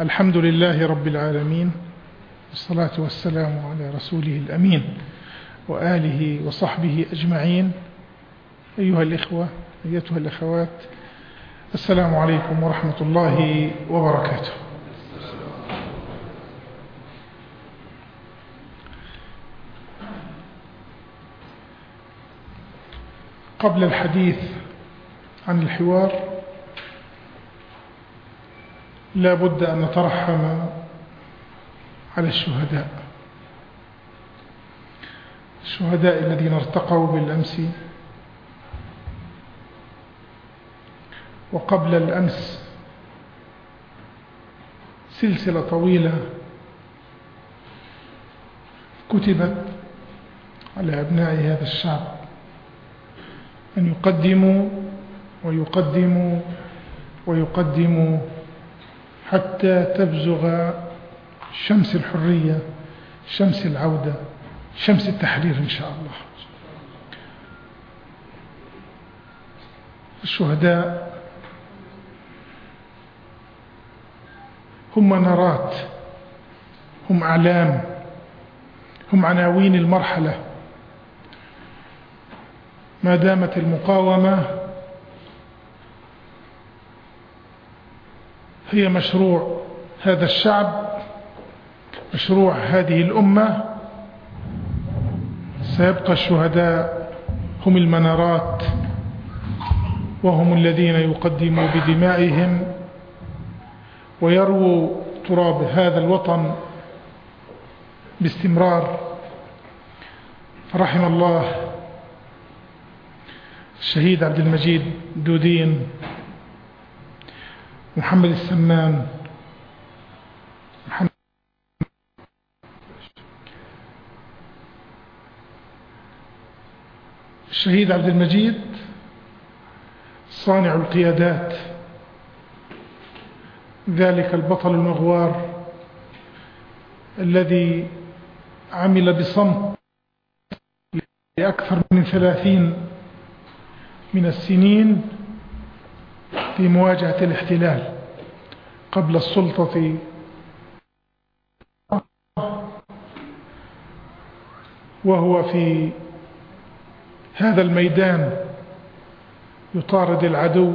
الحمد لله رب العالمين والصلاة والسلام على رسوله الأمين وآله وصحبه أجمعين. أيها الإخوة أيتها الأخوات السلام عليكم ورحمة الله وبركاته. قبل الحديث عن الحوار لا بد أن نترحم على الشهداء. الشهداء الذين ارتقوا بالأمس وقبل الأمس سلسلة طويلة كتبت على أبناء هذا الشعب أن يقدموا ويقدموا ويقدموا حتى تبزغ شمس الحرية شمس العودة شمس التحرير إن شاء الله. الشهداء هم منارات هم أعلام هم عناوين المرحلة. ما دامت المقاومة هي مشروع هذا الشعب مشروع هذه الأمة. سيبقى الشهداء هم المنارات وهم الذين يقدموا بدمائهم ويرووا تراب هذا الوطن باستمرار. فرحم الله الشهيد عبد المجيد دودين. محمد السمان. الشهيد عبد المجيد. صانع القيادات. ذلك البطل المغوار الذي عمل بصمت لأكثر من ثلاثين من السنين في مواجهة الاحتلال. قبل السلطة. وهو في هذا الميدان يطارد العدو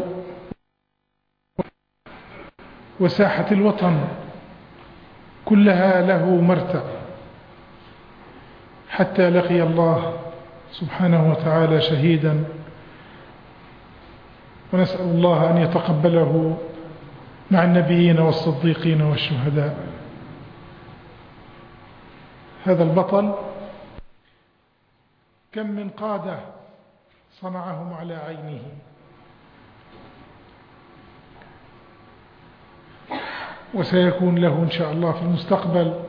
وساحة الوطن كلها له مرتع حتى لقي الله سبحانه وتعالى شهيدا. ونسأل الله أن يتقبله مع النبيين والصديقين والشهداء. هذا البطل كم من قادة صنعهم على عينه. وسيكون له إن شاء الله في المستقبل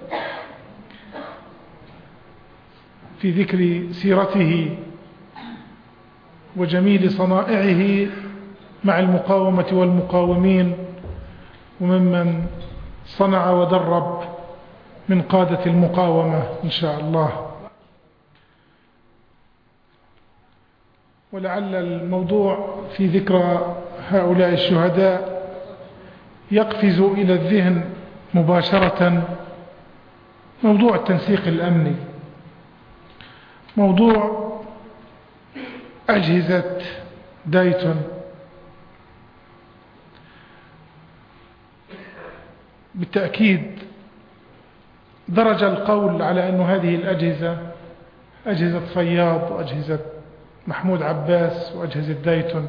في ذكر سيرته وجميل صنائعه مع المقاومة والمقاومين. وممن صنع ودرب من قادة المقاومة إن شاء الله. ولعل الموضوع في ذكرى هؤلاء الشهداء يقفز إلى الذهن مباشرة موضوع التنسيق الأمني موضوع أجهزة دايتون. بالتأكيد درج القول على أن هذه الأجهزة أجهزة فياض وأجهزة محمود عباس وأجهزة دايتون.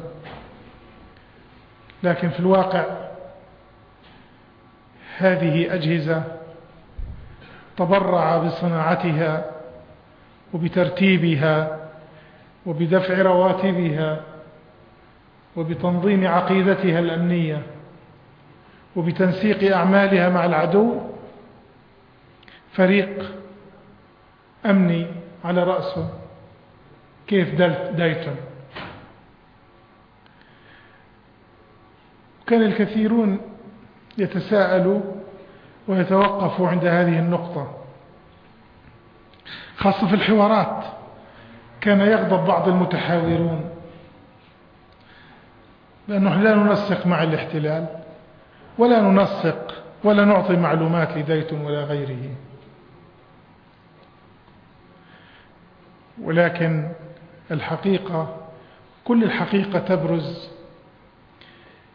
لكن في الواقع هذه أجهزة تبرع بصناعتها وبترتيبها وبدفع رواتبها وبتنظيم عقيدتها الأمنية. وبتنسيق أعمالها مع العدو فريق أمني على رأسه. كيف دايتون؟ كان الكثيرون يتساءلوا ويتوقفوا عند هذه النقطة خاصة في الحوارات. كان يغضب بعض المتحاورون لأنه لا ننسق مع الاحتلال. ولا ننسق ولا نعطي معلومات لديتون ولا غيره. ولكن الحقيقة كل الحقيقة تبرز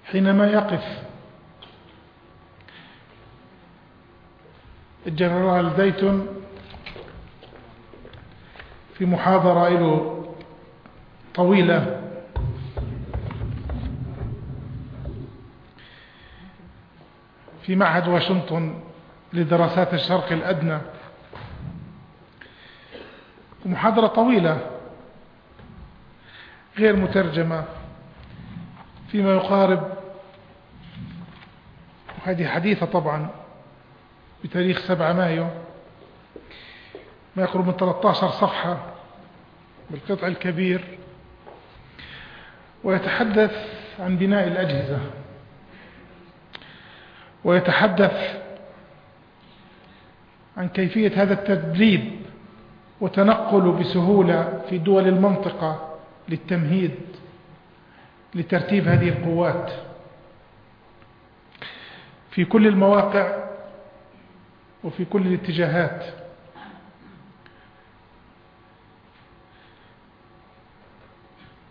حينما يقف الجنرال ديتون في محاضرة له طويلة في معهد واشنطن لدراسات الشرق الأدنى. محاضرة طويلة غير مترجمة فيما يقارب وهذه حديثة طبعا بتاريخ 7 مايو. ما يقرب من 13 صفحة بالقطع الكبير. ويتحدث عن بناء الأجهزة. ويتحدث عن كيفية هذا التدريب وتنقل بسهولة في دول المنطقة للتمهيد لترتيب هذه القوات. في كل المواقع وفي كل الاتجاهات.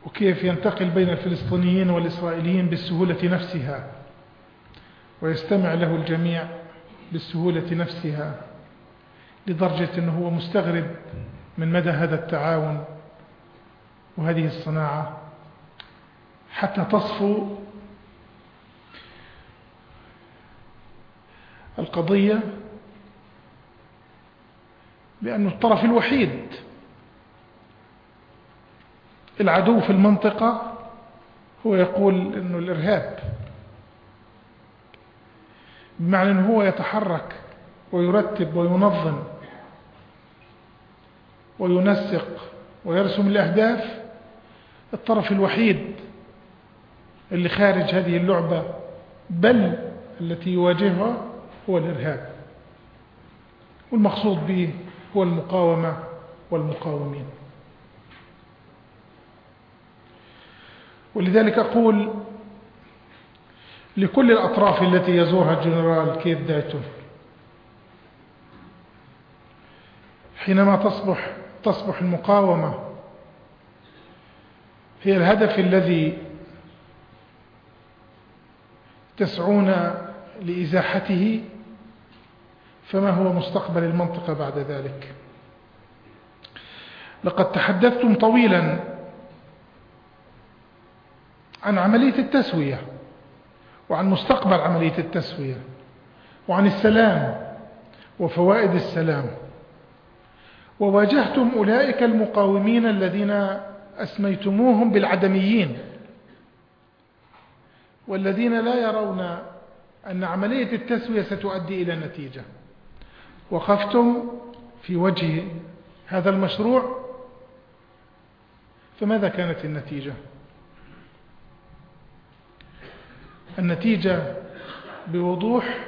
وكيف ينتقل بين الفلسطينيين والإسرائيليين بالسهولة نفسها. ويستمع له الجميع بالسهولة نفسها لدرجة أنه هو مستغرب من مدى هذا التعاون وهذه الصناعة حتى تصفو القضية بأن الطرف الوحيد العدو في المنطقة هو يقول أنه الإرهاب. بمعنى أنه هو يتحرك ويرتب وينظم وينسق ويرسم الأهداف الطرف الوحيد اللي خارج هذه اللعبة بل التي يواجهها هو الإرهاب. والمقصود به هو المقاومة والمقاومين. ولذلك أقول لكل الأطراف التي يزورها الجنرال كيف دايتون حينما تصبح تصبح المقاومة هي الهدف الذي تسعون لإزاحته فما هو مستقبل المنطقة بعد ذلك؟ لقد تحدثتم طويلا عن عملية التسوية. وعن مستقبل عملية التسوية وعن السلام وفوائد السلام. وواجهتم أولئك المقاومين الذين أسميتموهم بالعدميين والذين لا يرون أن عملية التسوية ستؤدي إلى نتيجة. وقفتم في وجه هذا المشروع فماذا كانت النتيجة؟ النتيجة بوضوح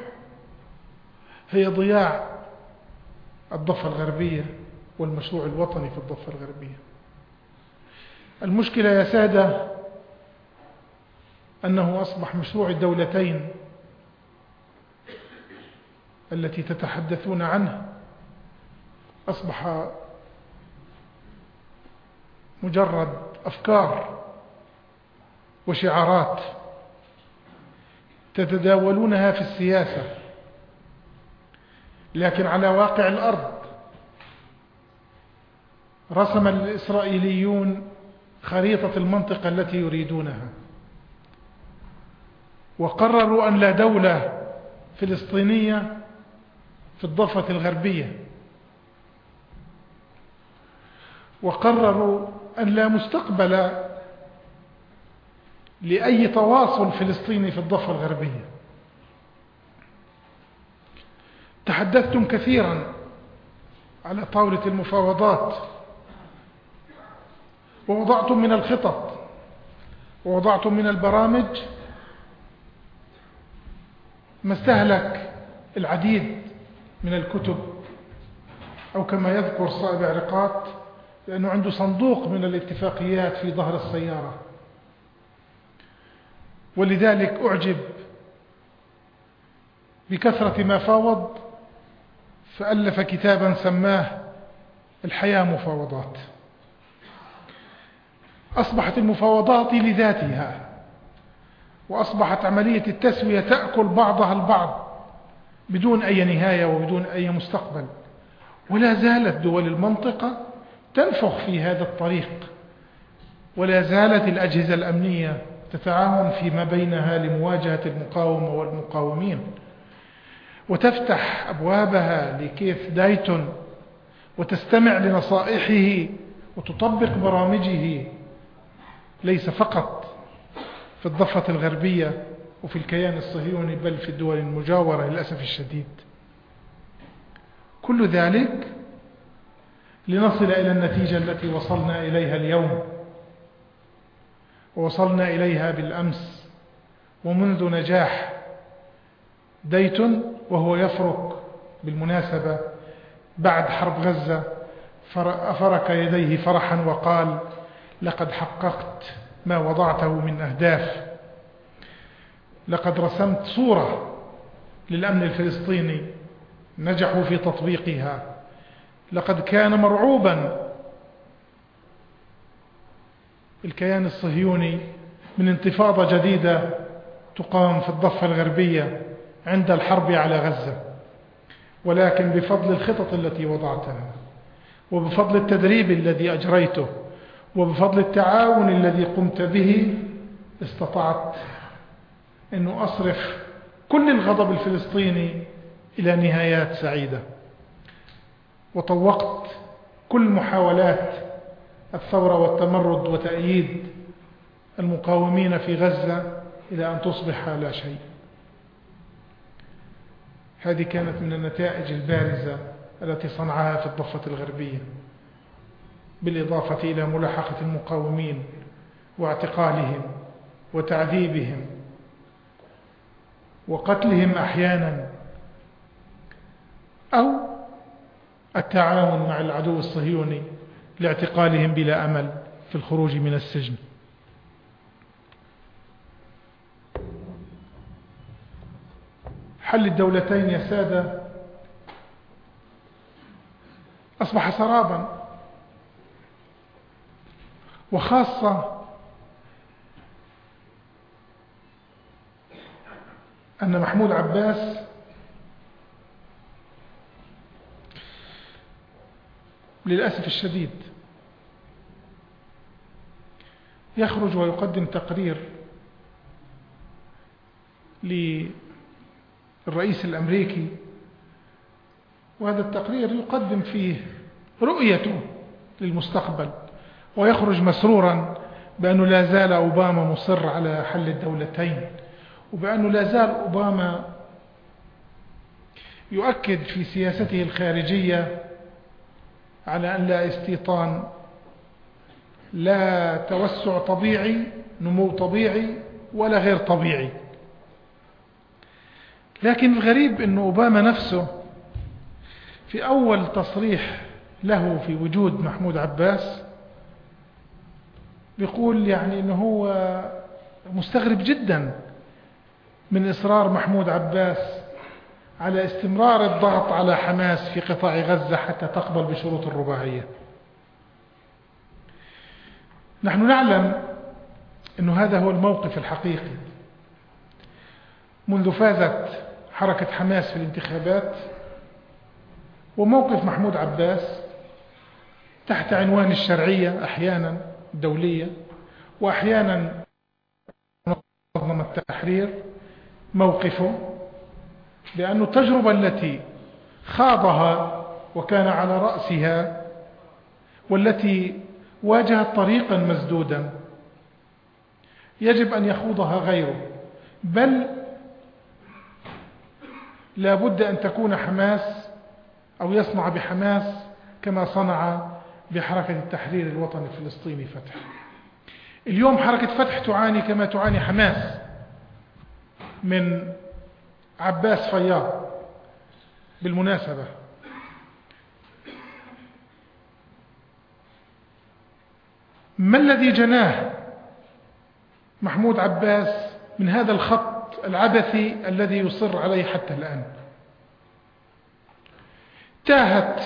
هي ضياع الضفة الغربية والمشروع الوطني في الضفة الغربية. المشكلة يا سادة أنه أصبح مشروع الدولتين التي تتحدثون عنه. أصبح مجرد أفكار وشعارات تتداولونها في السياسة لكن على واقع الأرض. رسم الإسرائيليون خريطة المنطقة التي يريدونها وقرروا أن لا دولة فلسطينية في الضفة الغربية. وقرروا أن لا مستقبل لأي تواصل فلسطيني في الضفة الغربية. تحدثتم كثيرا على طاولة المفاوضات ووضعتم من الخطط ووضعتم من البرامج ما استهلك العديد من الكتب أو كما يذكر صائب عرقات لأنه عنده صندوق من الاتفاقيات في ظهر السيارة. ولذلك أعجب بكثرة ما فاوض فألف كتابا سماه الحياة مفاوضات. أصبحت المفاوضات لذاتها وأصبحت عملية التسوية تأكل بعضها البعض بدون أي نهاية وبدون أي مستقبل. ولا زالت دول المنطقة تنفخ في هذا الطريق ولا زالت الأجهزة الأمنية تتعاون فيما بينها لمواجهة المقاومة والمقاومين. وتفتح أبوابها لكيف دايتون وتستمع لنصائحه وتطبق برامجه. ليس فقط في الضفة الغربية وفي الكيان الصهيوني بل في الدول المجاورة للأسف الشديد. كل ذلك لنصل إلى النتيجة التي وصلنا إليها اليوم. ووصلنا إليها بالأمس ومنذ نجاح ديتون وهو يفرق بالمناسبة بعد حرب غزة فرك يديه فرحا وقال لقد حققت ما وضعته من أهداف. لقد رسمت صورة للأمن الفلسطيني نجحوا في تطبيقها. لقد كان مرعوبا الكيان الصهيوني من انتفاضة جديدة تقام في الضفة الغربية عند الحرب على غزة. ولكن بفضل الخطط التي وضعتها وبفضل التدريب الذي أجريته وبفضل التعاون الذي قمت به استطعت أنه أصرف كل الغضب الفلسطيني إلى نهايات سعيدة. وطوقت كل محاولات الثورة والتمرد وتأييد المقاومين في غزة إلى أن تصبح لا شيء. هذه كانت من النتائج البارزة التي صنعها في الضفة الغربية بالإضافة إلى ملاحقة المقاومين واعتقالهم وتعذيبهم وقتلهم أحيانا أو التعاون مع العدو الصهيوني لاعتقالهم بلا أمل في الخروج من السجن. حل الدولتين يا سادة. أصبح سرابا. وخاصة أن محمود عباس للأسف الشديد يخرج ويقدم تقرير للرئيس الأمريكي وهذا التقرير يقدم فيه رؤيته للمستقبل ويخرج مسرورا بأنه لا زال أوباما مصر على حل الدولتين وبأنه لا زال أوباما يؤكد في سياسته الخارجية على أن لا استيطان لا توسع طبيعي نمو طبيعي ولا غير طبيعي. لكن الغريب أن أوباما نفسه في أول تصريح له في وجود محمود عباس بيقول يعني أنه هو مستغرب جدا من إصرار محمود عباس على استمرار الضغط على حماس في قطاع غزة حتى تقبل بشروط الرباعية. نحن نعلم أن هذا هو الموقف الحقيقي. منذ فازت حركة حماس في الانتخابات وموقف محمود عباس تحت عنوان الشرعية أحيانا دولية وأحيانا منظمة التحرير موقفه لأن التجربة التي خاضها وكان على رأسها والتي واجهت طريقا مسدودا يجب أن يخوضها غيره. بل لا بد أن تكون حماس أو يصنع بحماس كما صنع بحركة التحرير الوطني الفلسطيني فتح. اليوم حركة فتح تعاني كما تعاني حماس من عباس فياض بالمناسبة. ما الذي جناه محمود عباس من هذا الخط العبثي الذي يصر عليه حتى الآن؟ تاهت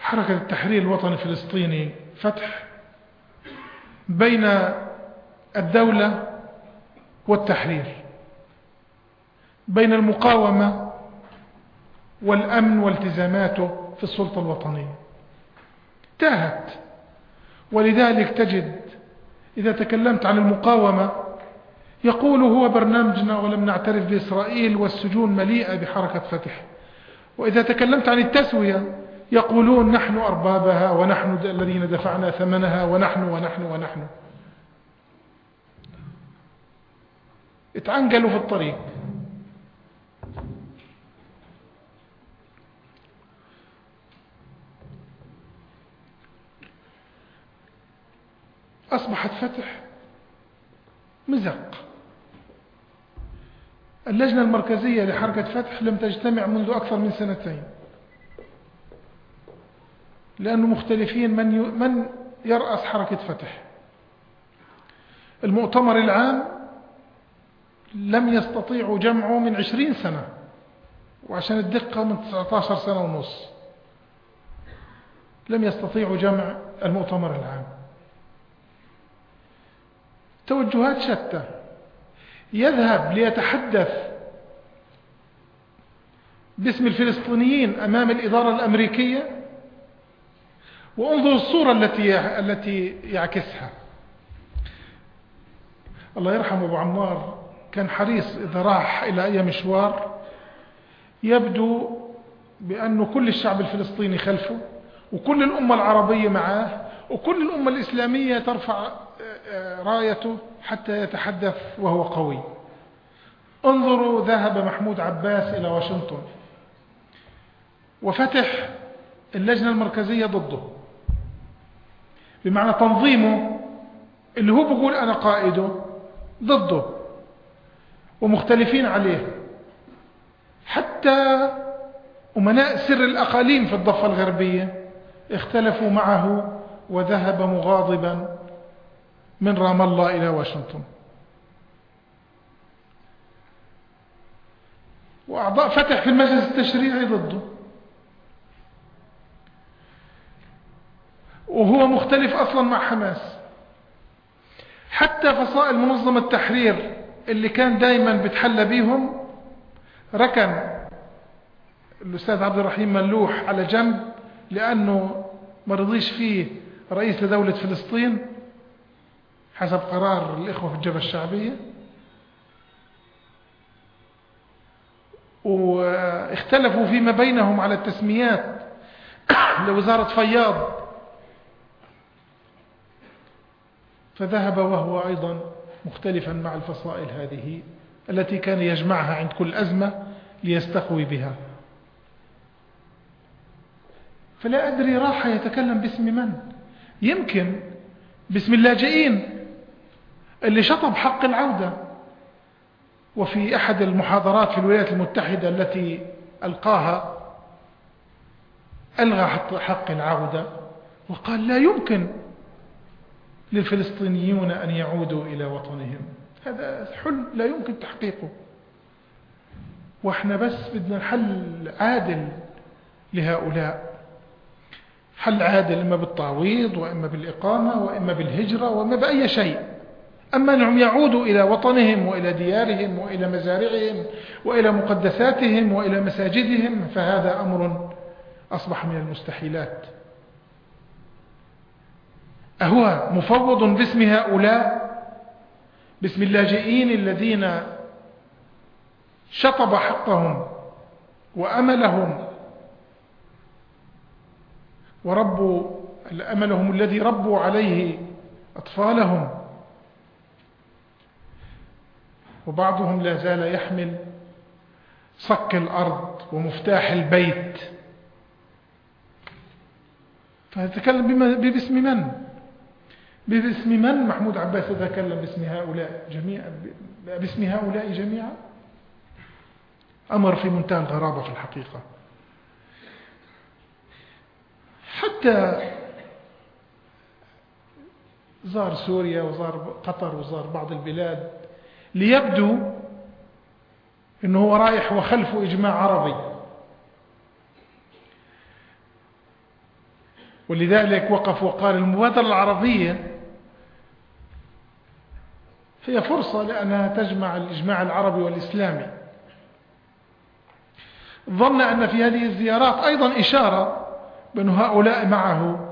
حركة التحرير الوطني الفلسطيني فتح بين الدولة والتحرير. بين المقاومة والأمن والتزاماته في السلطة الوطنية. تاهت ولذلك تجد إذا تكلمت عن المقاومة يقول هو برنامجنا ولم نعترف بإسرائيل والسجون مليئة بحركة فتح. وإذا تكلمت عن التسوية يقولون نحن أربابها ونحن الذين دفعنا ثمنها ونحن ونحن ونحن. اتعنقلوا في الطريق. أصبحت فتح مزق. اللجنة المركزية لحركة فتح لم تجتمع منذ أكثر من سنتين. لأنه مختلفين من من يرأس حركة فتح. المؤتمر العام لم يستطيعوا جمعه من عشرين سنة وعشان الدقة من 19 سنة ونص. لم يستطيعوا جمع المؤتمر العام. توجهات شتى. يذهب ليتحدث باسم الفلسطينيين أمام الإدارة الأمريكية وانظر الصورة التي التي يعكسها. الله يرحم أبو عمار كان حريص إذا راح إلى أي مشوار يبدو بأنه كل الشعب الفلسطيني خلفه وكل الأمة العربية معاه وكل الأمة الإسلامية ترفع رايته حتى يتحدث وهو قوي. انظروا ذهب محمود عباس إلى واشنطن. وفتح اللجنة المركزية ضده. بمعنى تنظيمه اللي هو بيقول أنا قائده ضده. ومختلفين عليه. حتى أمناء سر الأقاليم في الضفة الغربية اختلفوا معه وذهب مغاضبا. من رام الله إلى واشنطن. وأعضاء فتح في المجلس التشريعي ضده. وهو مختلف أصلا مع حماس. حتى فصائل منظمة التحرير اللي كان دايما بتحلى بيهم ركن الأستاذ عبد الرحيم ملوح على جنب لأنه ما رضيش فيه رئيس لدولة فلسطين. حسب قرار الإخوة في الجبهة الشعبية. واختلفوا فيما بينهم على التسميات لوزارة فياض. فذهب وهو أيضا مختلفا مع الفصائل هذه التي كان يجمعها عند كل أزمة ليستقوي بها. فلا أدري راح يتكلم باسم من. يمكن باسم اللاجئين. اللي شطب حق العودة. وفي أحد المحاضرات في الولايات المتحدة التي ألقاها ألغى حق العودة وقال لا يمكن للفلسطينيون أن يعودوا إلى وطنهم. هذا حلم لا يمكن تحقيقه. وإحنا بس بدنا حل عادل لهؤلاء. حل عادل إما بالتعويض وإما بالإقامة وإما بالهجرة وإما بأي شيء. أما أنهم يعودوا إلى وطنهم وإلى ديارهم وإلى مزارعهم وإلى مقدساتهم وإلى مساجدهم فهذا أمر أصبح من المستحيلات. أهو مفوض باسم هؤلاء باسم اللاجئين الذين شطب حقهم وأملهم وربوا أملهم الذي ربوا عليه أطفالهم. وبعضهم لا زال يحمل صك الأرض ومفتاح البيت. فيتكلم باسم من؟ باسم من محمود عباس يتكلم باسم هؤلاء جميعا؟ باسم هؤلاء جميعا؟ أمر في منتهى الغرابة في الحقيقة. حتى زار سوريا وزار قطر وزار بعض البلاد ليبدو إنه هو رايح وخلفه إجماع عربي. ولذلك وقف وقال المبادرة العربية هي فرصة لأنها تجمع الإجماع العربي والإسلامي. ظن أن في هذه الزيارات أيضا إشارة بأن هؤلاء معه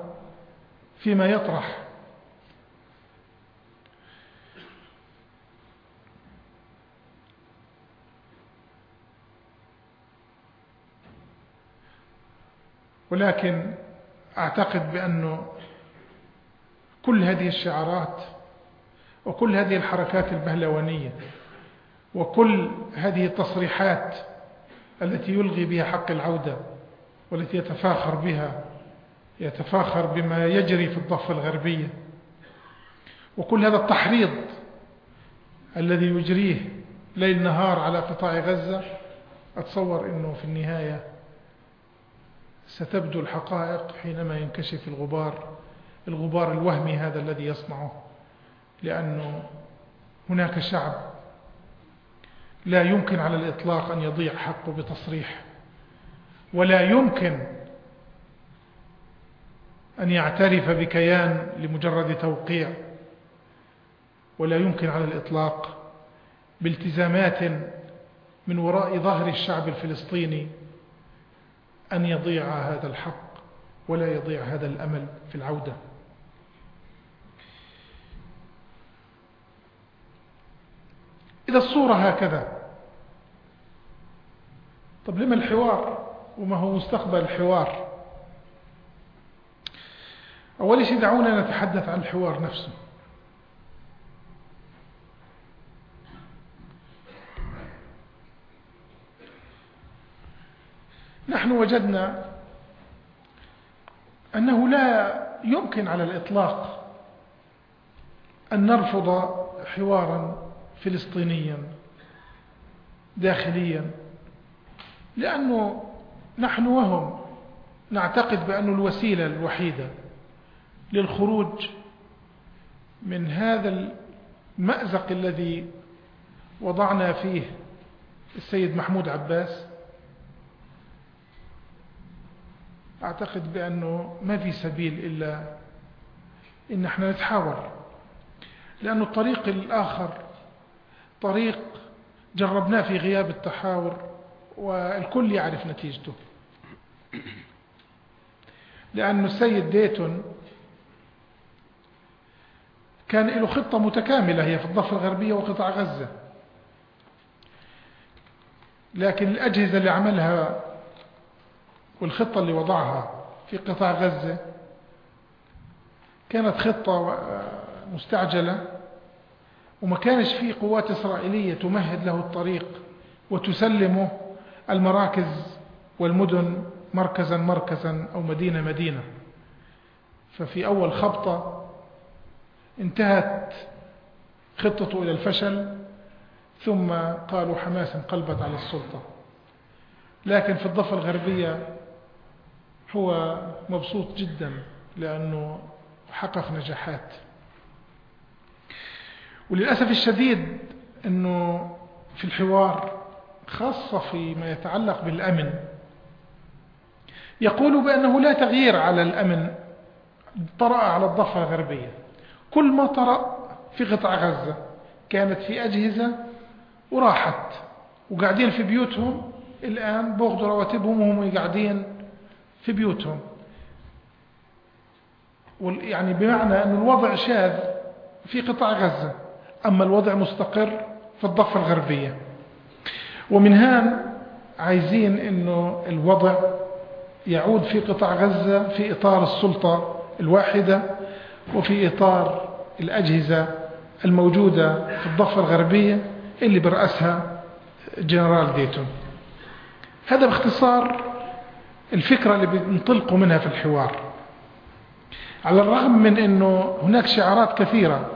فيما يطرح. ولكن أعتقد بأنه كل هذه الشعارات وكل هذه الحركات البهلوانية وكل هذه التصريحات التي يلغي بها حق العودة والتي يتفاخر بها يتفاخر بما يجري في الضفة الغربية وكل هذا التحريض الذي يجريه ليل نهار على قطاع غزة أتصور أنه في النهاية ستبدو الحقائق حينما ينكشف الغبار الغبار الوهمي هذا الذي يصنعه لأنه هناك شعب لا يمكن على الإطلاق أن يضيع حقه بتصريح ولا يمكن أن يعترف بكيان لمجرد توقيع ولا يمكن على الإطلاق بالتزامات من وراء ظهر الشعب الفلسطيني أن يضيع هذا الحق ولا يضيع هذا الأمل في العودة. إذا الصورة هكذا. طب لما الحوار؟ وما هو مستقبل الحوار؟ أول شيء دعونا نتحدث عن الحوار نفسه. نحن وجدنا أنه لا يمكن على الإطلاق أن نرفض حوارا فلسطينيا داخليا لأنه نحن وهم نعتقد بأن الوسيلة الوحيدة للخروج من هذا المأزق الذي وضعنا فيه السيد محمود عباس أعتقد بأنه ما في سبيل إلا إن إحنا نتحاور. لأن الطريق الآخر طريق جربناه في غياب التحاور والكل يعرف نتيجته. لأن السيد ديتون كان له خطة متكاملة هي في الضفة الغربية وقطاع غزة. لكن الأجهزة اللي عملها والخطة اللي وضعها في قطاع غزة كانت خطة مستعجلة وما كانش في قوات إسرائيلية تمهد له الطريق وتسلمه المراكز والمدن مركزا مركزا أو مدينة مدينة. ففي أول خبطة انتهت خطته إلى الفشل ثم قالوا حماس انقلبت على السلطة. لكن في الضفة الغربية هو مبسوط جدا لأنه حقق نجاحات. وللأسف الشديد أنه في الحوار خاصة فيما يتعلق بالأمن يقول بأنه لا تغيير على الأمن طرأ على الضفة الغربية. كل ما طرأ في قطاع غزة كانت في أجهزة وراحت وقاعدين في بيوتهم الآن بأخذوا رواتبهم وهم قاعدين في بيوتهم. يعني بمعنى أن الوضع شاذ في قطاع غزة أما الوضع مستقر في الضفة الغربية. ومن هان عايزين أنه الوضع يعود في قطاع غزة في إطار السلطة الواحدة وفي إطار الأجهزة الموجودة في الضفة الغربية اللي برأسها جنرال ديتون. هذا باختصار الفكرة اللي بنطلقوا منها في الحوار. على الرغم من أنه هناك شعارات كثيرة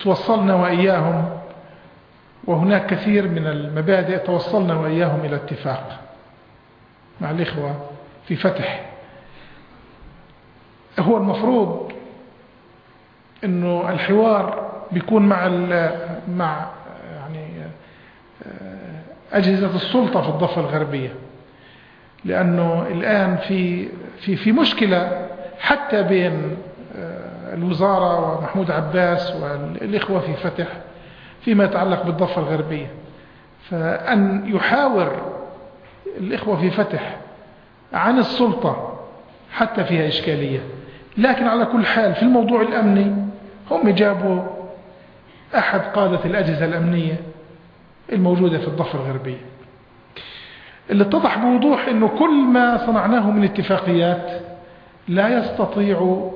توصلنا وإياهم وهناك كثير من المبادئ توصلنا وإياهم إلى اتفاق. مع الإخوة في فتح. هو المفروض أنه الحوار بيكون مع مع يعني أجهزة السلطة في الضفة الغربية. لأنه الآن في في في مشكلة حتى بين آه، الوزارة ومحمود عباس والإخوة في فتح فيما يتعلق بالضفة الغربية. فأن يحاور الإخوة في فتح عن السلطة حتى فيها إشكالية. لكن على كل حال في الموضوع الأمني هم جابوا أحد قادة الأجهزة الأمنية الموجودة في الضفة الغربية. اللي اتضح بوضوح أنه كل ما صنعناه من اتفاقيات لا يستطيع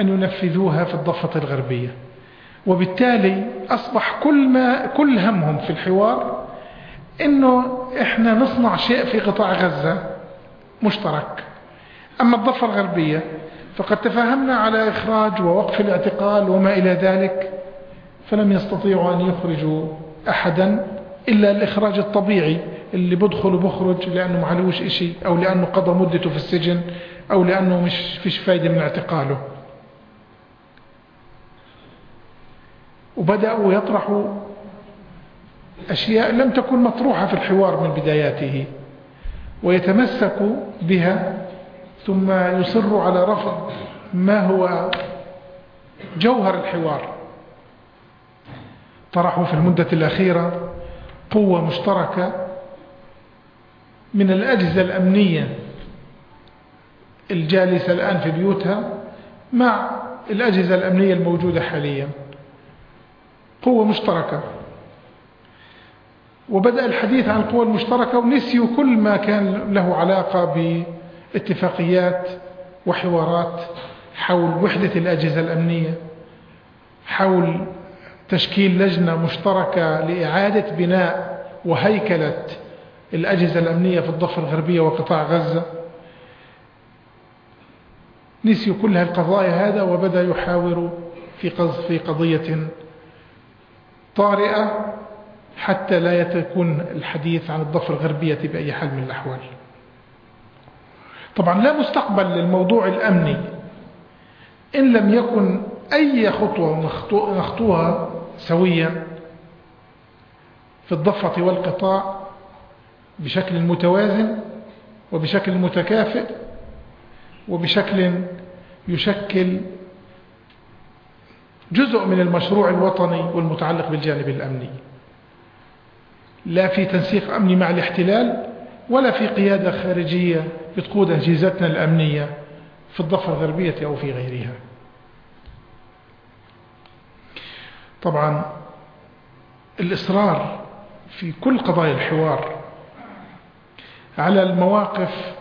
أن ينفذوها في الضفة الغربية. وبالتالي أصبح كل, ما كل همهم في الحوار أنه إحنا نصنع شيء في قطاع غزة مشترك. أما الضفة الغربية فقد تفاهمنا على إخراج ووقف الاعتقال وما إلى ذلك فلم يستطيعوا أن يخرجوا أحدا إلا الإخراج الطبيعي اللي بدخل وبخرج لأنه ما عليهوش إشي أو لأنه قضى مدته في السجن أو لأنه مش فيش فايدة من اعتقاله. وبدأوا يطرحوا أشياء لم تكن مطروحة في الحوار من بداياته ويتمسكوا بها ثم يصروا على رفض ما هو جوهر الحوار. طرحوا في المدة الأخيرة قوة مشتركة من الأجهزة الأمنية الجالسة الآن في بيوتها مع الأجهزة الأمنية الموجودة حاليا. قوة مشتركة. وبدأ الحديث عن القوى المشتركة ونسيوا كل ما كان له علاقة باتفاقيات وحوارات حول وحدة الأجهزة الأمنية حول تشكيل لجنة مشتركة لإعادة بناء وهيكلة الأجهزة الأمنية في الضفة الغربية وقطاع غزة. نسيوا كل هالقضايا هذا وبدأ يحاوروا في في قضية طارئة حتى لا يكون الحديث عن الضفة الغربية بأي حال من الأحوال. طبعا لا مستقبل للموضوع الأمني إن لم يكن أي خطوة نخطوها سويا في الضفة والقطاع بشكل متوازن وبشكل متكافئ وبشكل يشكل جزء من المشروع الوطني والمتعلق بالجانب الأمني. لا في تنسيق أمني مع الاحتلال ولا في قيادة خارجية بتقود أجهزتنا الأمنية في الضفة الغربية أو في غيرها. طبعا الإصرار في كل قضايا الحوار على المواقف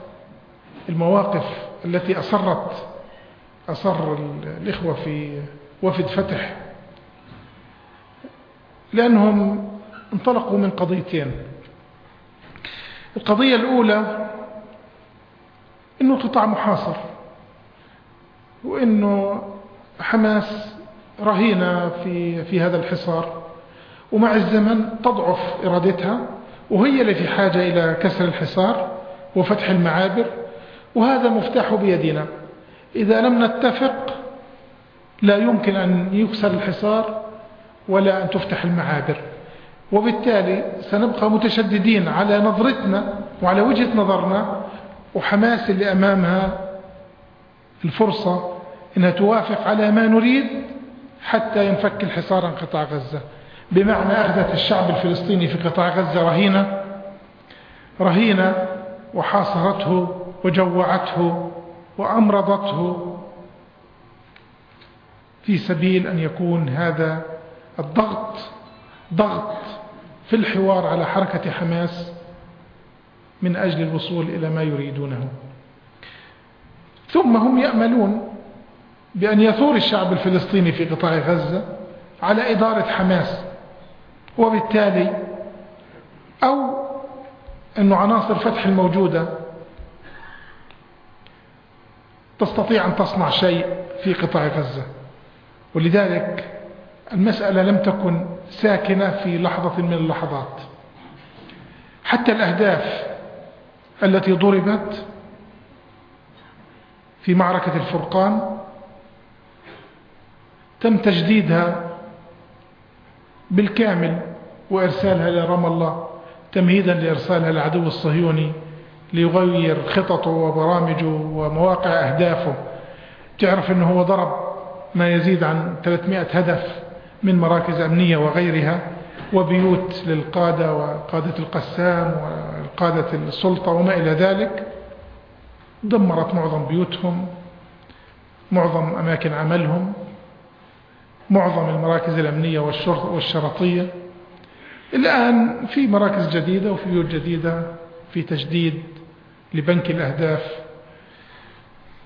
المواقف التي أصرت أصر الإخوة في وفد فتح لأنهم انطلقوا من قضيتين. القضية الأولى أنه القطاع محاصر وأنه حماس رهينة في, في هذا الحصار ومع الزمن تضعف إرادتها. وهي اللي في حاجة إلى كسر الحصار وفتح المعابر وهذا مفتاح بيدنا. إذا لم نتفق لا يمكن أن يكسر الحصار ولا أن تفتح المعابر. وبالتالي سنبقى متشددين على نظرتنا وعلى وجهة نظرنا وحماس اللي أمامها الفرصة أنها توافق على ما نريد حتى ينفك الحصار عن قطاع غزة. بمعنى أخذت الشعب الفلسطيني في قطاع غزة رهينة رهينة وحاصرته وجوعته وأمرضته في سبيل أن يكون هذا الضغط ضغط في الحوار على حركة حماس من أجل الوصول إلى ما يريدونه. ثم هم يأملون بأن يثور الشعب الفلسطيني في قطاع غزة على إدارة حماس. وبالتالي أو أن عناصر فتح الموجودة تستطيع أن تصنع شيء في قطاع غزة. ولذلك المسألة لم تكن ساكنة في لحظة من اللحظات. حتى الأهداف التي ضربت في معركة الفرقان تم تجديدها بالكامل وإرسالها إلى رام الله تمهيدا لإرسالها للعدو الصهيوني ليغير خططه وبرامجه ومواقع أهدافه. تعرف أنه هو ضرب ما يزيد عن 300 هدف من مراكز أمنية وغيرها وبيوت للقادة وقادة القسام وقادة السلطة وما إلى ذلك. دمرت معظم بيوتهم معظم أماكن عملهم. معظم المراكز الأمنية والشرطية. الآن في مراكز جديدة وفي بيوت جديدة في تجديد لبنك الأهداف.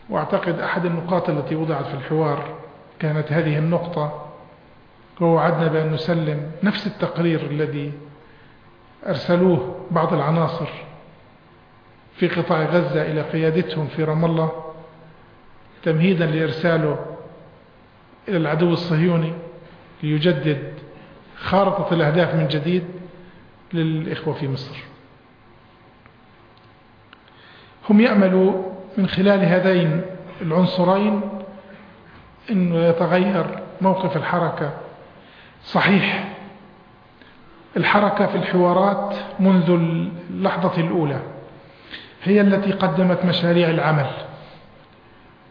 وأعتقد أحد النقاط التي وضعت في الحوار كانت هذه النقطة. ووعدنا بأن نسلم نفس التقرير الذي أرسلوه بعض العناصر في قطاع غزة إلى قيادتهم في رام الله تمهيدا لإرساله إلى العدو الصهيوني ليجدد خارطة الأهداف من جديد للإخوة في مصر. هم يأملوا من خلال هذين العنصرين أنه يتغير موقف الحركة. صحيح الحركة في الحوارات منذ اللحظة الأولى هي التي قدمت مشاريع العمل.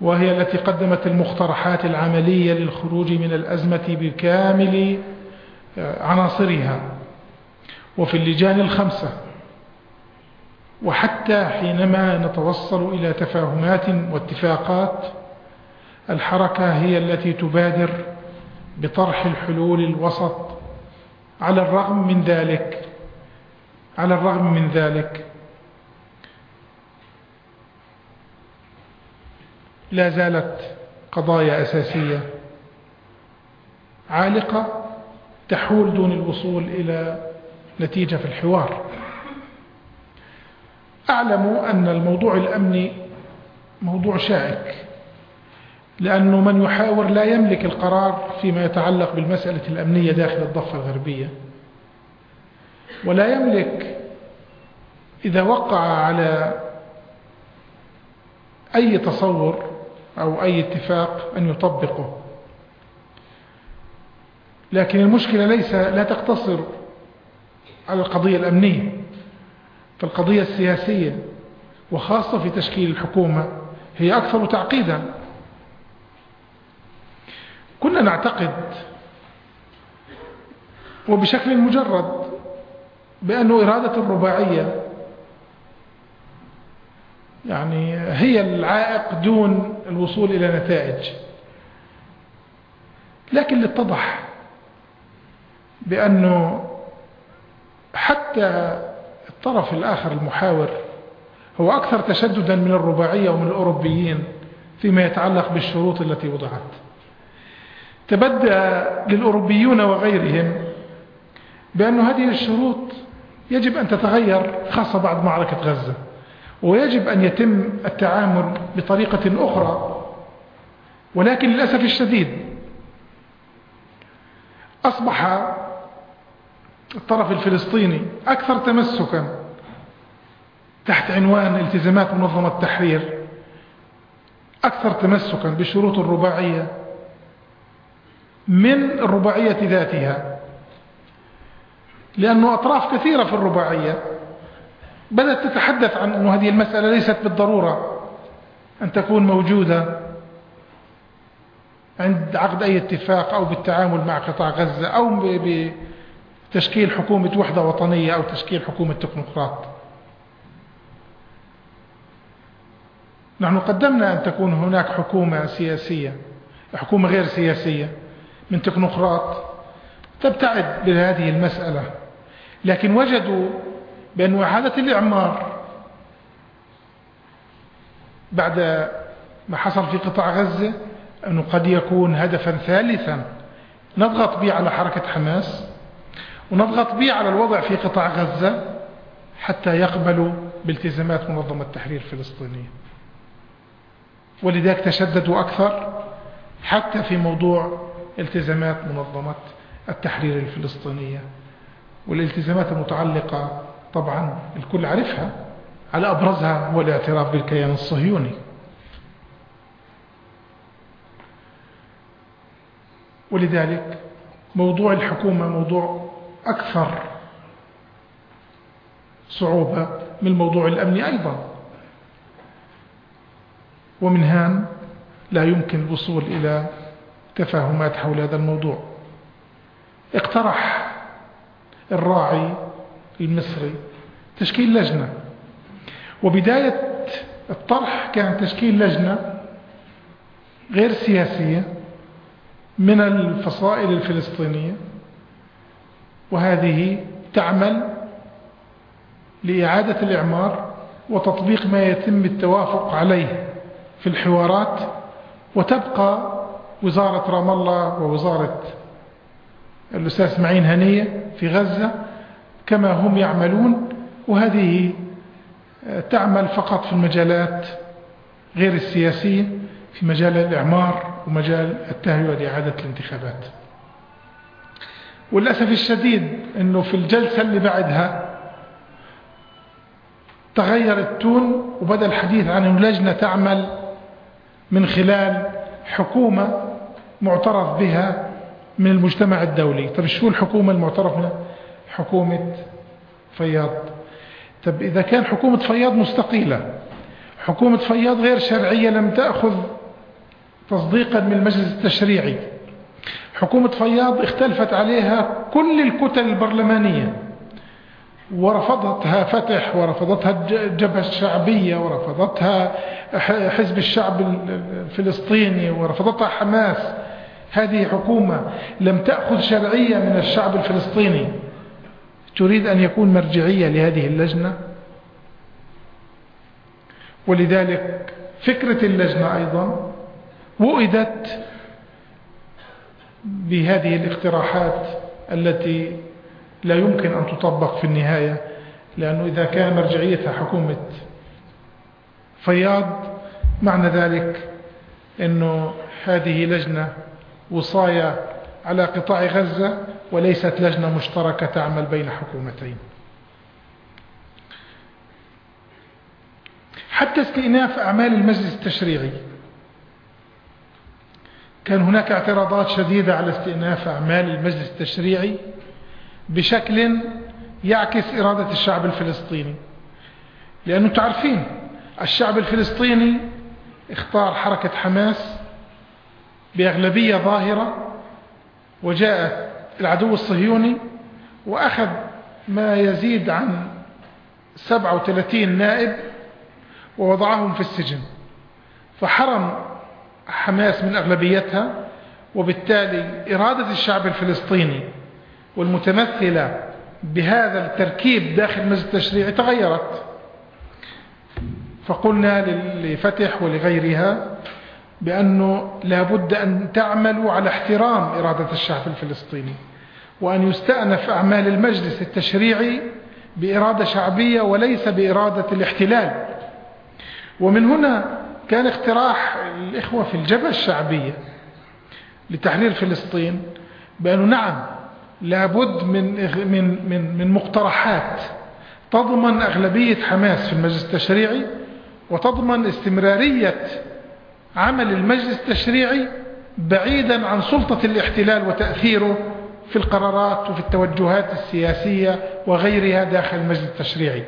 وهي التي قدمت المقترحات العملية للخروج من الأزمة بكامل آه، عناصرها. وفي اللجان الخمسة. وحتى حينما نتوصل إلى تفاهمات واتفاقات الحركة هي التي تبادر بطرح الحلول الوسط. على الرغم من ذلك على الرغم من ذلك لا زالت قضايا أساسية عالقة تحول دون الوصول إلى نتيجة في الحوار. أعلم أن الموضوع الأمني موضوع شائك لأنه من يحاور لا يملك القرار فيما يتعلق بالمسألة الأمنية داخل الضفة الغربية ولا يملك إذا وقع على أي تصور أو أي اتفاق أن يطبقه. لكن المشكلة ليس لا تقتصر على القضية الأمنية فالقضية السياسية وخاصة في تشكيل الحكومة هي أكثر تعقيدا. كنا نعتقد وبشكل مجرد بأن إرادة الرباعية يعني هي العائق دون الوصول إلى نتائج. لكن لاتضح بأنه حتى الطرف الآخر المحاور هو أكثر تشددا من الرباعية ومن الأوروبيين فيما يتعلق بالشروط التي وضعت. تبدى للأوروبيون وغيرهم بأن هذه الشروط يجب أن تتغير خاصة بعد معركة غزة. ويجب أن يتم التعامل بطريقة أخرى ولكن للأسف الشديد أصبح الطرف الفلسطيني أكثر تمسكا تحت عنوان التزامات منظمة التحرير أكثر تمسكا بشروط الرباعية من الرباعية ذاتها لأنه أطراف كثيرة في الرباعية بدأت تتحدث عن أن هذه المسألة ليست بالضرورة أن تكون موجودة عند عقد أي اتفاق أو بالتعامل مع قطاع غزة أو بتشكيل حكومة وحدة وطنية أو تشكيل حكومة تكنوقراط. نحن قدمنا أن تكون هناك حكومة سياسية حكومة غير سياسية من تكنوقراط تبتعد بهذه المسألة لكن وجدوا بأن إعادة الإعمار بعد ما حصل في قطاع غزة أنه قد يكون هدفا ثالثا. نضغط به على حركة حماس ونضغط به على الوضع في قطاع غزة حتى يقبلوا بالتزامات منظمة التحرير الفلسطينية. ولذلك تشددوا أكثر حتى في موضوع التزامات منظمة التحرير الفلسطينية والالتزامات المتعلقة طبعا الكل عرفها على أبرزها هو الاعتراف بالكيان الصهيوني. ولذلك موضوع الحكومة موضوع أكثر صعوبة من الموضوع الأمني أيضا. ومن هان لا يمكن الوصول إلى تفاهمات حول هذا الموضوع. اقترح الراعي المصري تشكيل لجنة. وبداية الطرح كان تشكيل لجنة غير سياسية من الفصائل الفلسطينية وهذه تعمل لإعادة الإعمار وتطبيق ما يتم التوافق عليه في الحوارات وتبقى وزارة رام الله ووزارة الأستاذ معين هنية في غزة كما هم يعملون وهذه تعمل فقط في المجالات غير السياسية في مجال الإعمار ومجال التهوية لإعادة الانتخابات. والأسف الشديد أنه في الجلسة اللي بعدها تغير التون وبدأ الحديث عن لجنة تعمل من خلال حكومة معترف بها من المجتمع الدولي. طب شو الحكومة المعترف بها حكومة فياض طب إذا كان حكومة فياض مستقيلة حكومة فياض غير شرعية لم تأخذ تصديقا من المجلس التشريعي. حكومة فياض اختلفت عليها كل الكتل البرلمانية ورفضتها فتح ورفضتها الجبهة الشعبية ورفضتها حزب الشعب الفلسطيني ورفضتها حماس. هذه حكومة لم تأخذ شرعية من الشعب الفلسطيني. تريد أن يكون مرجعية لهذه اللجنة؟ ولذلك فكرة اللجنة أيضا وئدت بهذه الاقتراحات التي لا يمكن أن تطبق في النهاية لأنه إذا كان مرجعيتها حكومة فياض معنى ذلك أنه هذه لجنة وصاية على قطاع غزة وليست لجنة مشتركة تعمل بين حكومتين. حتى استئناف أعمال المجلس التشريعي كان هناك اعتراضات شديدة على استئناف أعمال المجلس التشريعي بشكل يعكس إرادة الشعب الفلسطيني. لأنه تعرفين الشعب الفلسطيني اختار حركة حماس بأغلبية ظاهرة وجاء العدو الصهيوني وأخذ ما يزيد عن 37 نائب ووضعهم في السجن فحرم حماس من أغلبيتها وبالتالي إرادة الشعب الفلسطيني والمتمثلة بهذا التركيب داخل المجلس التشريعي تغيرت. فقلنا لفتح ولغيرها بأنه لابد أن تعملوا على احترام إرادة الشعب الفلسطيني وأن يستأنف أعمال المجلس التشريعي بإرادة شعبية وليس بإرادة الاحتلال. ومن هنا كان اقتراح الإخوة في الجبهة الشعبية لتحرير فلسطين بأنه نعم لابد من من من من مقترحات تضمن أغلبية حماس في المجلس التشريعي وتضمن استمرارية عمل المجلس التشريعي بعيدا عن سلطة الاحتلال وتأثيره في القرارات وفي التوجهات السياسية وغيرها داخل المجلس التشريعي.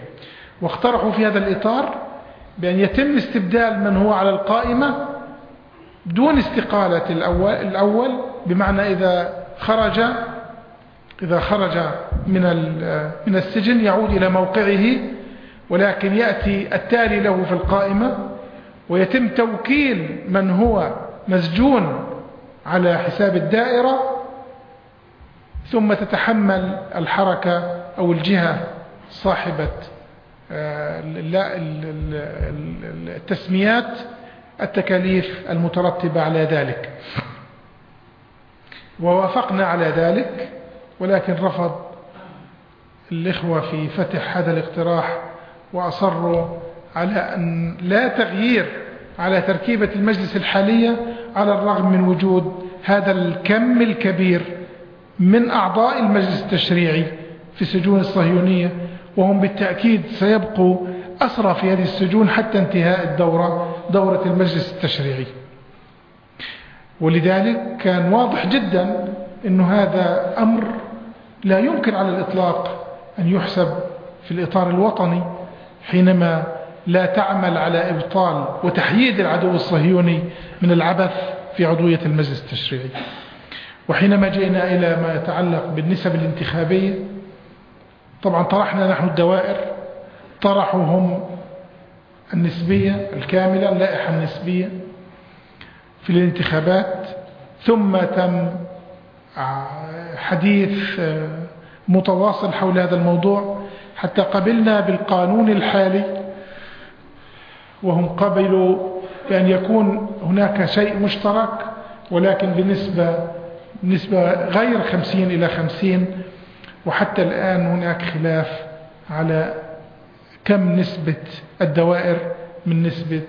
واقترحوا في هذا الإطار بأن يتم استبدال من هو على القائمة دون استقالة الأول, الأول بمعنى إذا خرج إذا خرج من من السجن يعود إلى موقعه ولكن يأتي التالي له في القائمة. ويتم توكيل من هو مسجون على حساب الدائرة ثم تتحمل الحركة أو الجهة صاحبة آه، التسميات التكاليف المترتبة على ذلك. ووافقنا على ذلك ولكن رفض الإخوة في فتح هذا الاقتراح وأصروا على أن لا تغيير على تركيبة المجلس الحالية على الرغم من وجود هذا الكم الكبير من أعضاء المجلس التشريعي في السجون الصهيونية وهم بالتأكيد سيبقوا أسرى في هذه السجون حتى انتهاء الدورة دورة المجلس التشريعي. ولذلك كان واضح جدا أن هذا أمر لا يمكن على الإطلاق أن يحسب في الإطار الوطني حينما لا تعمل على إبطال وتحييد العدو الصهيوني من العبث في عضوية المجلس التشريعي. وحينما جئنا إلى ما يتعلق بالنسب الانتخابية طبعا طرحنا نحن الدوائر طرحوا هم النسبية الكاملة اللائحة النسبية في الانتخابات ثم تم حديث متواصل حول هذا الموضوع حتى قبلنا بالقانون الحالي وهم قبلوا بأن يكون هناك شيء مشترك ولكن بنسبة نسبة غير خمسين إلى خمسين وحتى الآن هناك خلاف على كم نسبة الدوائر من نسبة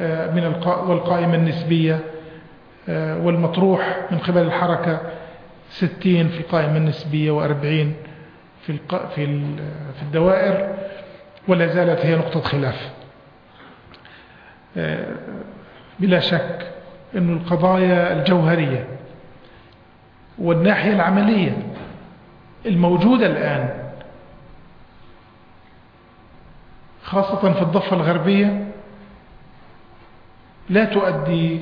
آه، من والقائمة النسبية آه، والمطروح من قبل الحركة ستين في القائمة النسبية وأربعين في في الدوائر ولا زالت هي نقطة خلاف. بلا شك أن القضايا الجوهرية والناحية العملية الموجودة الآن خاصة في الضفة الغربية لا تؤدي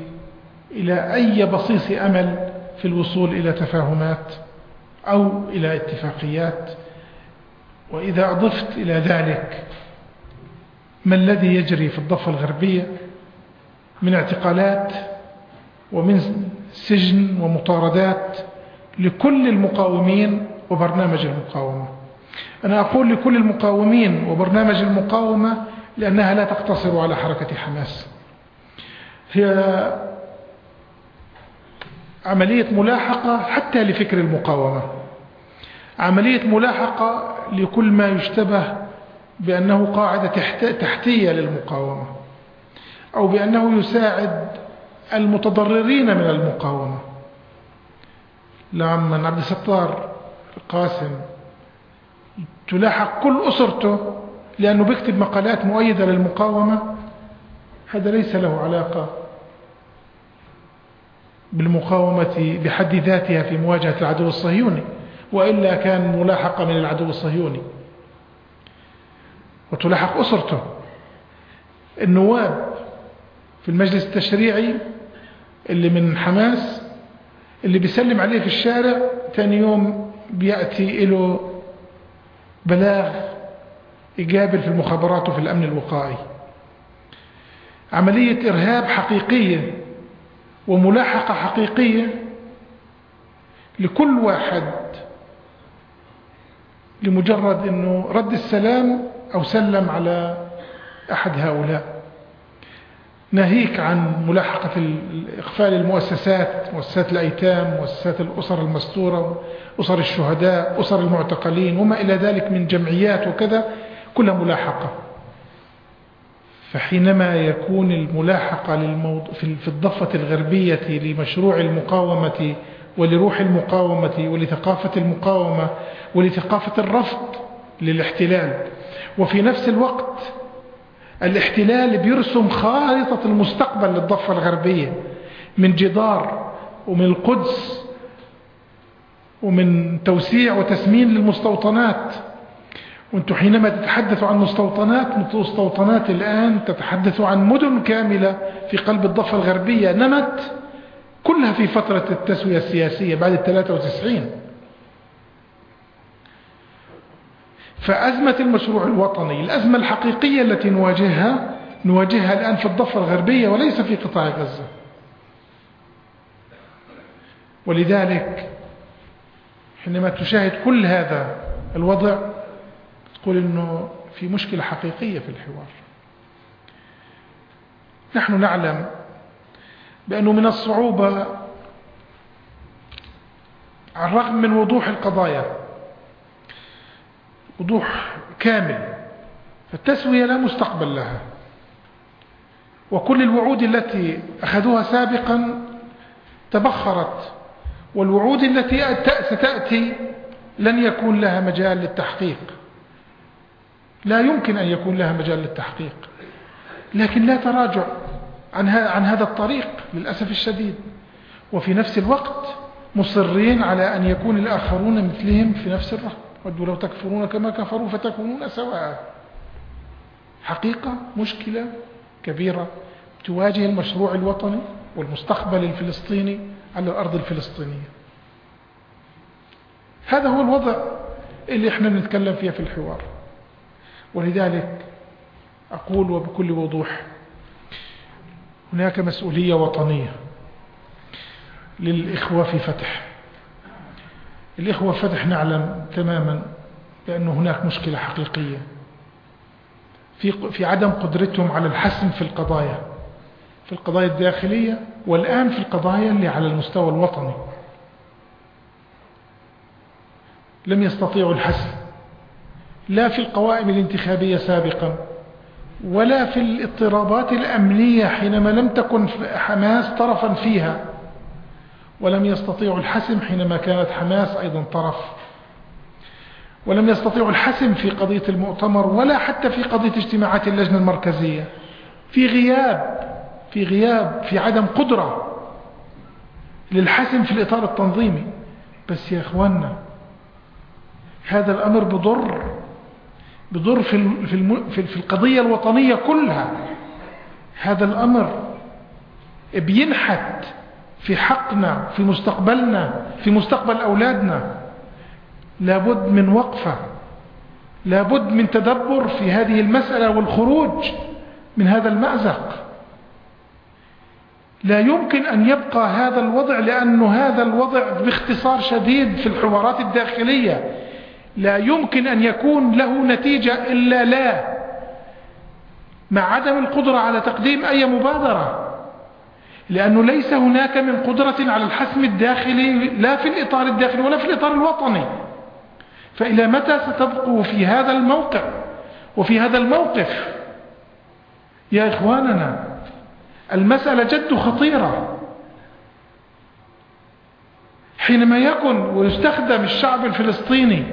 إلى أي بصيص أمل في الوصول إلى تفاهمات أو إلى اتفاقيات. وإذا أضفت إلى ذلك ما الذي يجري في الضفة الغربية؟ من اعتقالات ومن سجن ومطاردات لكل المقاومين وبرنامج المقاومة. أنا أقول لكل المقاومين وبرنامج المقاومة لأنها لا تقتصر على حركة حماس. هي عملية ملاحقة حتى لفكر المقاومة. عملية ملاحقة لكل ما يشتبه بأنه قاعدة تحتية للمقاومة. أو بأنه يساعد المتضررين من المقاومة. لما عبد الستار القاسم تلاحق كل أسرته لأنه بيكتب مقالات مؤيدة للمقاومة. هذا ليس له علاقة بالمقاومة بحد ذاتها في مواجهة العدو الصهيوني وإلا كان ملاحقة من العدو الصهيوني. وتلاحق أسرته. النواب في المجلس التشريعي اللي من حماس اللي بيسلم عليه في الشارع ثاني يوم بيأتي له بلاغ يقابل في المخابرات وفي الأمن الوقائي. عملية إرهاب حقيقية وملاحقة حقيقية لكل واحد لمجرد أنه رد السلام أو سلم على أحد هؤلاء. ناهيك عن ملاحقة إقفال المؤسسات مؤسسات الأيتام مؤسسات الأسر المستورة أسر الشهداء أسر المعتقلين وما إلى ذلك من جمعيات وكذا كلها ملاحقة. فحينما يكون الملاحقة في الضفة الغربية لمشروع المقاومة ولروح المقاومة ولثقافة المقاومة ولثقافة الرفض للاحتلال وفي نفس الوقت الاحتلال بيرسم خارطة المستقبل للضفة الغربية من جدار ومن القدس ومن توسيع وتسمين للمستوطنات. وأنتم حينما تتحدثوا عن مستوطنات مستوطنات الآن تتحدثوا عن مدن كاملة في قلب الضفة الغربية نمت كلها في فترة التسوية السياسية بعد الثلاثة وتسعين. فأزمة المشروع الوطني الأزمة الحقيقية التي نواجهها نواجهها الآن في الضفة الغربية وليس في قطاع غزة. ولذلك حينما تشاهد كل هذا الوضع تقول إنه في مشكلة حقيقية في الحوار. نحن نعلم بأنه من الصعوبة على الرغم من وضوح القضايا وضوح كامل فالتسوية لا مستقبل لها. وكل الوعود التي أخذوها سابقا تبخرت والوعود التي ستأتي لن يكون لها مجال للتحقيق. لا يمكن أن يكون لها مجال للتحقيق. لكن لا تراجع عن هذا الطريق للأسف الشديد. وفي نفس الوقت مصرين على أن يكون الآخرون مثلهم في نفس الرهب ودوا لو تكفرون كما كفروا فتكونون سواء. حقيقة مشكلة كبيرة تواجه المشروع الوطني والمستقبل الفلسطيني على الأرض الفلسطينية. هذا هو الوضع اللي إحنا نتكلم فيه في الحوار. ولذلك أقول وبكل وضوح هناك مسؤولية وطنية للإخوة في فتح. الإخوة فتح نعلم تماما بأن هناك مشكلة حقيقية. في في عدم قدرتهم على الحسم في القضايا في القضايا الداخلية والآن في القضايا اللي على المستوى الوطني. لم يستطيعوا الحسم لا في القوائم الانتخابية سابقا ولا في الاضطرابات الأمنية حينما لم تكن حماس طرفا فيها. ولم يستطيعوا الحسم حينما كانت حماس أيضا طرف. ولم يستطيعوا الحسم في قضية المؤتمر ولا حتى في قضية اجتماعات اللجنة المركزية. في غياب في غياب في عدم قدرة للحسم في الإطار التنظيمي. بس يا إخواننا هذا الأمر بضر بضر في في في القضية الوطنية كلها. هذا الأمر بينحت في حقنا في مستقبلنا في مستقبل أولادنا. لابد من وقفة لابد من تدبر في هذه المسألة والخروج من هذا المأزق. لا يمكن أن يبقى هذا الوضع لأن هذا الوضع باختصار شديد في الحوارات الداخلية. لا يمكن أن يكون له نتيجة إلا لا. مع عدم القدرة على تقديم أي مبادرة. لأنه ليس هناك من قدرة على الحسم الداخلي لا في الإطار الداخلي ولا في الإطار الوطني. فإلى متى ستبقوا في هذا الموقع؟ وفي هذا الموقف يا إخواننا المسألة جد خطيرة. حينما يكن ويستخدم الشعب الفلسطيني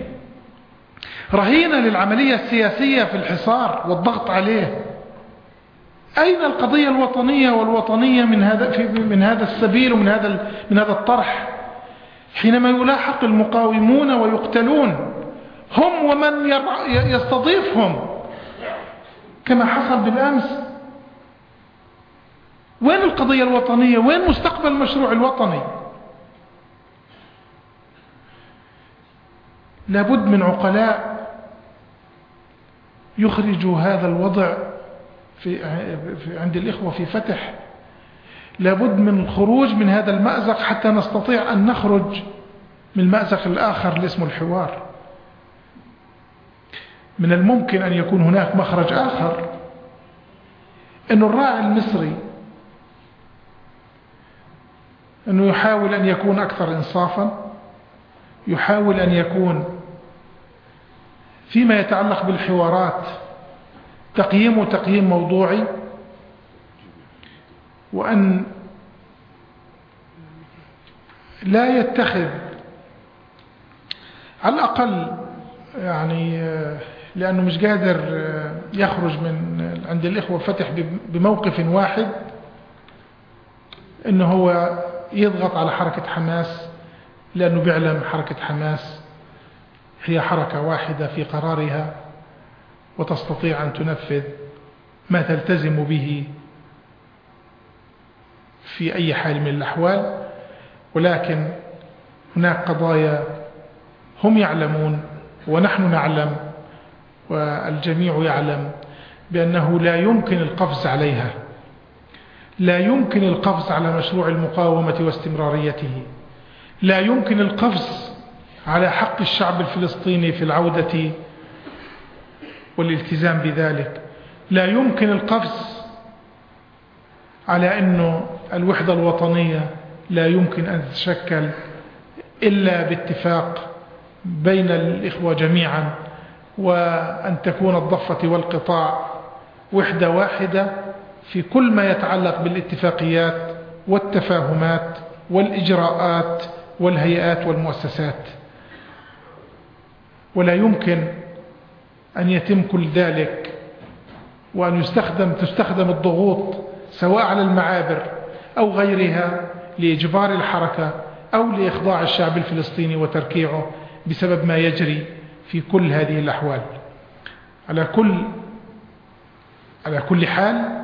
رهينة للعملية السياسية في الحصار والضغط عليه أين القضية الوطنية والوطنية من هذا في من هذا السبيل ومن هذا من هذا الطرح؟ حينما يلاحق المقاومون ويقتلون هم ومن يستضيفهم. كما حصل بالأمس. وين القضية الوطنية؟ وين مستقبل المشروع الوطني؟ لابد من عقلاء يخرجوا هذا الوضع في عند الإخوة في فتح. لابد من الخروج من هذا المأزق حتى نستطيع أن نخرج من المأزق الآخر اللي اسمه الحوار. من الممكن أن يكون هناك مخرج آخر. أن الراعي المصري أنه يحاول أن يكون أكثر إنصافا يحاول أن يكون فيما يتعلق بالحوارات. تقييمه تقييم موضوعي وأن لا يتخذ على الأقل يعني لأنه مش قادر يخرج من عند الإخوة فتح بموقف واحد إنه هو يضغط على حركة حماس لأنه بيعلم حركة حماس هي حركة واحدة في قرارها. وتستطيع أن تنفذ ما تلتزم به في أي حال من الأحوال ولكن هناك قضايا هم يعلمون ونحن نعلم والجميع يعلم بأنه لا يمكن القفز عليها لا يمكن القفز على مشروع المقاومة واستمراريته لا يمكن القفز على حق الشعب الفلسطيني في العودة والالتزام بذلك. لا يمكن القفز على أنه الوحدة الوطنية لا يمكن أن تتشكل إلا باتفاق بين الإخوة جميعا وأن تكون الضفة والقطاع وحدة واحدة في كل ما يتعلق بالاتفاقيات والتفاهمات والإجراءات والهيئات والمؤسسات. ولا يمكن أن يتم كل ذلك وأن يستخدم تستخدم الضغوط سواء على المعابر أو غيرها لإجبار الحركة أو لإخضاع الشعب الفلسطيني وتركيعه بسبب ما يجري في كل هذه الأحوال. على كل على كل حال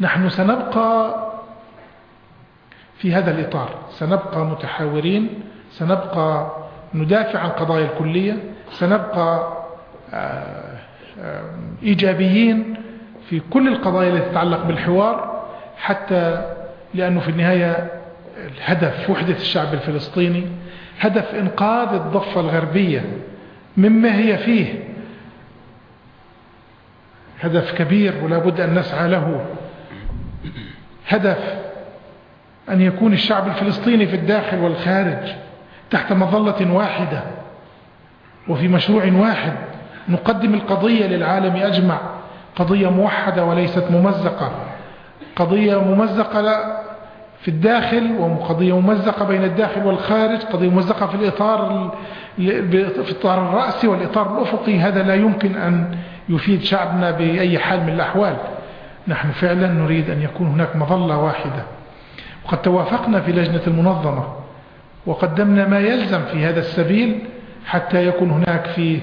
نحن سنبقى في هذا الإطار. سنبقى متحاورين سنبقى ندافع عن قضايا الكلية سنبقى إيجابيين في كل القضايا التي تتعلق بالحوار حتى لأنه في النهاية الهدف وحدة الشعب الفلسطيني هدف إنقاذ الضفة الغربية مما هي فيه. هدف كبير ولا بد أن نسعى له. هدف أن يكون الشعب الفلسطيني في الداخل والخارج تحت مظلة واحدة وفي مشروع واحد. نقدم القضية للعالم أجمع. قضية موحدة وليست ممزقة. قضية ممزقة في الداخل وقضية ممزقة بين الداخل والخارج. قضية ممزقة في الإطار في الإطار الرأسي والإطار الأفقي. هذا لا يمكن أن يفيد شعبنا بأي حال من الأحوال. نحن فعلا نريد أن يكون هناك مظلة واحدة. وقد توافقنا في لجنة المنظمة. وقدمنا ما يلزم في هذا السبيل حتى يكون هناك في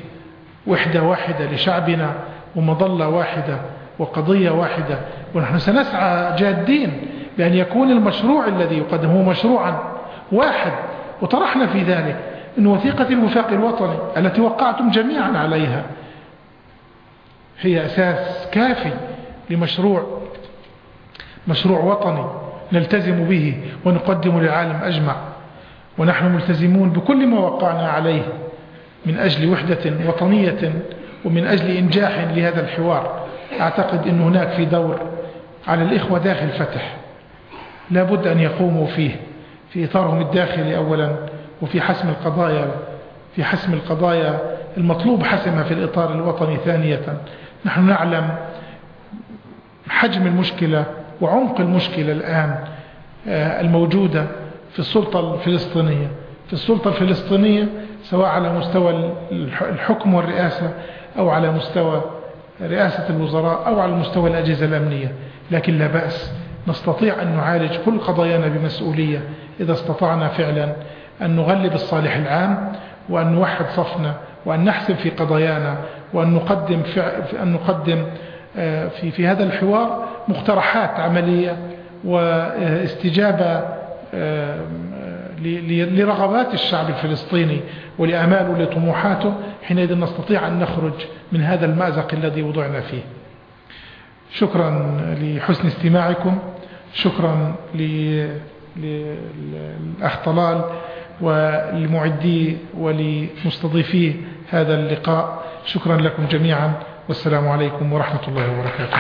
وحدة واحدة لشعبنا ومظلة واحدة وقضية واحدة. ونحن سنسعى جادين بأن يكون المشروع الذي يقدم هو مشروعا واحد. وطرحنا في ذلك أن وثيقة الوفاق الوطني التي وقعتم جميعا عليها هي أساس كافي لمشروع مشروع وطني نلتزم به ونقدم للعالم أجمع. ونحن ملتزمون بكل ما وقعنا عليه. من أجل وحدة وطنية ومن أجل إنجاح لهذا الحوار. أعتقد أن هناك في دور على الإخوة داخل فتح لا بد أن يقوموا فيه في إطارهم الداخلي أولا وفي حسم القضايا في حسم القضايا المطلوب حسمها في الإطار الوطني ثانية. نحن نعلم حجم المشكلة وعمق المشكلة الآن آه، الموجودة في السلطة الفلسطينية. في السلطة الفلسطينية سواء على مستوى الحكم والرئاسة أو على مستوى رئاسة الوزراء أو على مستوى الأجهزة الأمنية. لكن لا بأس نستطيع أن نعالج كل قضايانا بمسؤولية إذا استطعنا فعلا أن نغلب الصالح العام وأن نوحد صفنا وأن نحسم في قضايانا وأن نقدم, أن نقدم آه، في, في هذا الحوار مقترحات عملية واستجابة آه، لرغبات الشعب الفلسطيني ولآماله ولطموحاته حينئذ نستطيع أن نخرج من هذا المأزق الذي وضعنا فيه. شكرا لحسن استماعكم شكرا للأخ طلال ولمعدي ولمستضيفي هذا اللقاء. شكرا لكم جميعا والسلام عليكم ورحمة الله وبركاته.